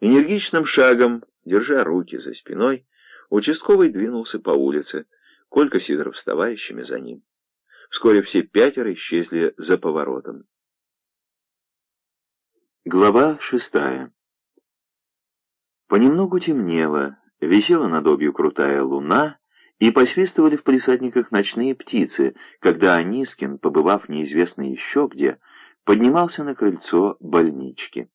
Энергичным шагом, держа руки за спиной, участковый двинулся по улице, Колька Сидоров с товарищами за ним. Вскоре все пятеро исчезли за поворотом. Глава шестая Понемногу темнело, висела над обью крутая луна, и посвистывали в палисадниках ночные птицы, когда Анискин, побывав неизвестно еще где, поднимался на крыльцо больнички.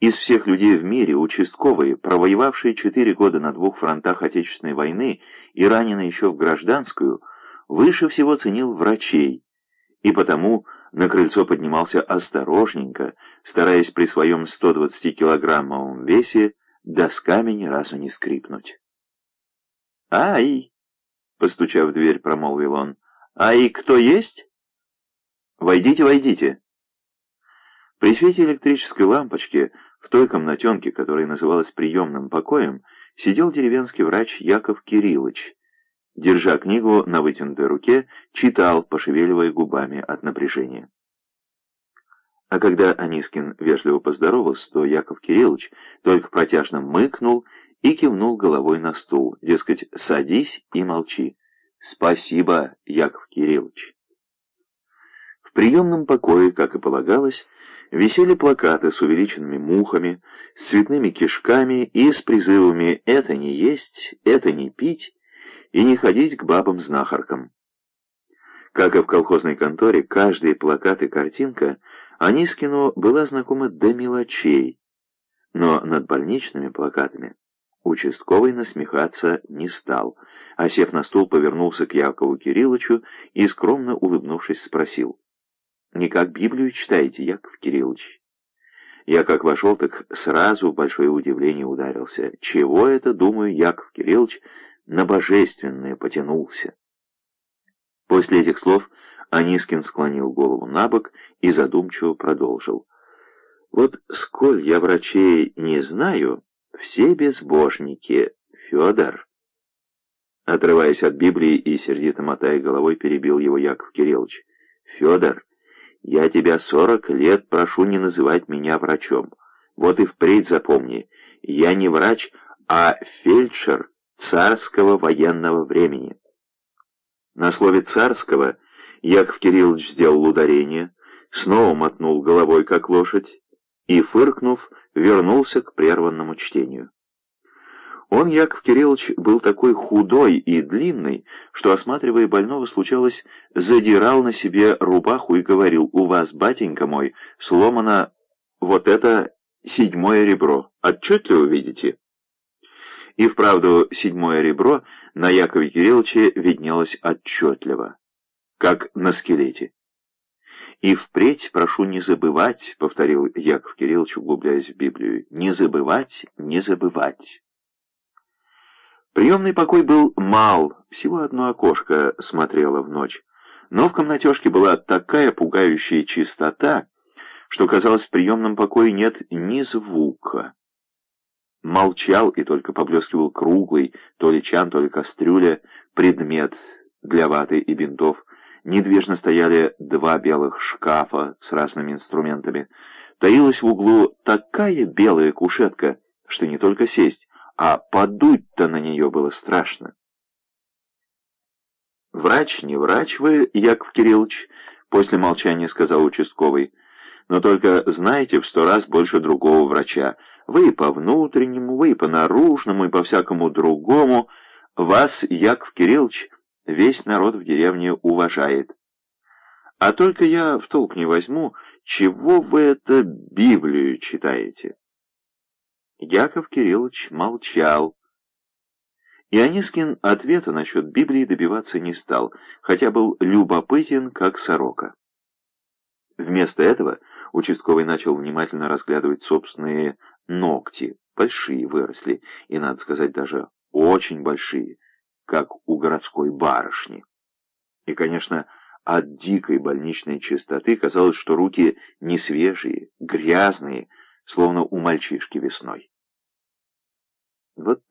Из всех людей в мире участковые, провоевавшие четыре года на двух фронтах Отечественной войны и раненые еще в гражданскую, выше всего ценил врачей, и потому на крыльцо поднимался осторожненько, стараясь при своем 120-килограммовом весе досками ни разу не скрипнуть. «Ай!» — постучав в дверь, промолвил он. «Ай, кто есть?» «Войдите, войдите!» При свете электрической лампочки в той комнатенке, которая называлась приемным покоем, сидел деревенский врач Яков Кириллович. Держа книгу на вытянутой руке, читал, пошевеливая губами от напряжения. А когда Анискин вежливо поздоровался, то Яков Кириллович только протяжно мыкнул и кивнул головой на стул, дескать, садись и молчи. «Спасибо, Яков Кириллович». Приемном покое, как и полагалось, висели плакаты с увеличенными мухами, с цветными кишками и с призывами «это не есть», «это не пить» и не ходить к бабам-знахаркам. Как и в колхозной конторе, каждый плакат и картинка Анискину была знакома до мелочей, но над больничными плакатами участковый насмехаться не стал, а сев на стул, повернулся к Якову Кирилловичу и, скромно улыбнувшись, спросил. Не как Библию читаете, Яков Кириллович? Я как вошел, так сразу в большое удивление ударился. Чего это, думаю, Яков Кириллович на божественное потянулся? После этих слов Анискин склонил голову на бок и задумчиво продолжил. Вот сколь я врачей не знаю, все безбожники, Федор. Отрываясь от Библии и сердито мотая головой, перебил его Яков Кириллович. Федор, я тебя сорок лет прошу не называть меня врачом. Вот и впредь запомни, я не врач, а фельдшер царского военного времени. На слове «царского» Яков Кириллович сделал ударение, снова мотнул головой, как лошадь, и, фыркнув, вернулся к прерванному чтению. Он, Яков Кириллович, был такой худой и длинный, что, осматривая больного, случалось, задирал на себе рубаху и говорил, «У вас, батенька мой, сломано вот это седьмое ребро. Отчетливо видите?» И вправду седьмое ребро на Якове Кирилловиче виднелось отчетливо, как на скелете. «И впредь прошу не забывать», — повторил Яков Кириллович, углубляясь в Библию, «не забывать, не забывать». Приемный покой был мал, всего одно окошко смотрело в ночь. Но в комнатежке была такая пугающая чистота, что, казалось, в приемном покое нет ни звука. Молчал и только поблескивал круглый, то ли чан, то ли кастрюля, предмет для ваты и бинтов. Недвижно стояли два белых шкафа с разными инструментами. Таилась в углу такая белая кушетка, что не только сесть, а подуть-то на нее было страшно. «Врач, не врач вы, Яков Кириллович», — после молчания сказал участковый, «но только знаете в сто раз больше другого врача. Вы и по внутреннему, вы и по наружному, и по всякому другому. Вас, Яков Кириллович, весь народ в деревне уважает. А только я в толк не возьму, чего вы это Библию читаете?» Яков Кириллович молчал. И Анискин ответа насчет Библии добиваться не стал, хотя был любопытен, как сорока. Вместо этого участковый начал внимательно разглядывать собственные ногти. Большие выросли, и, надо сказать, даже очень большие, как у городской барышни. И, конечно, от дикой больничной чистоты казалось, что руки не свежие, грязные, словно у мальчишки весной. «Вот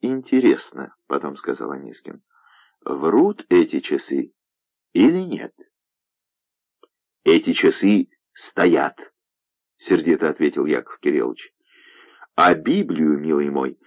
интересно», — потом сказал Анискин, — «врут эти часы или нет?» «Эти часы стоят», — сердито ответил Яков Кириллович. А Библию, милый мой,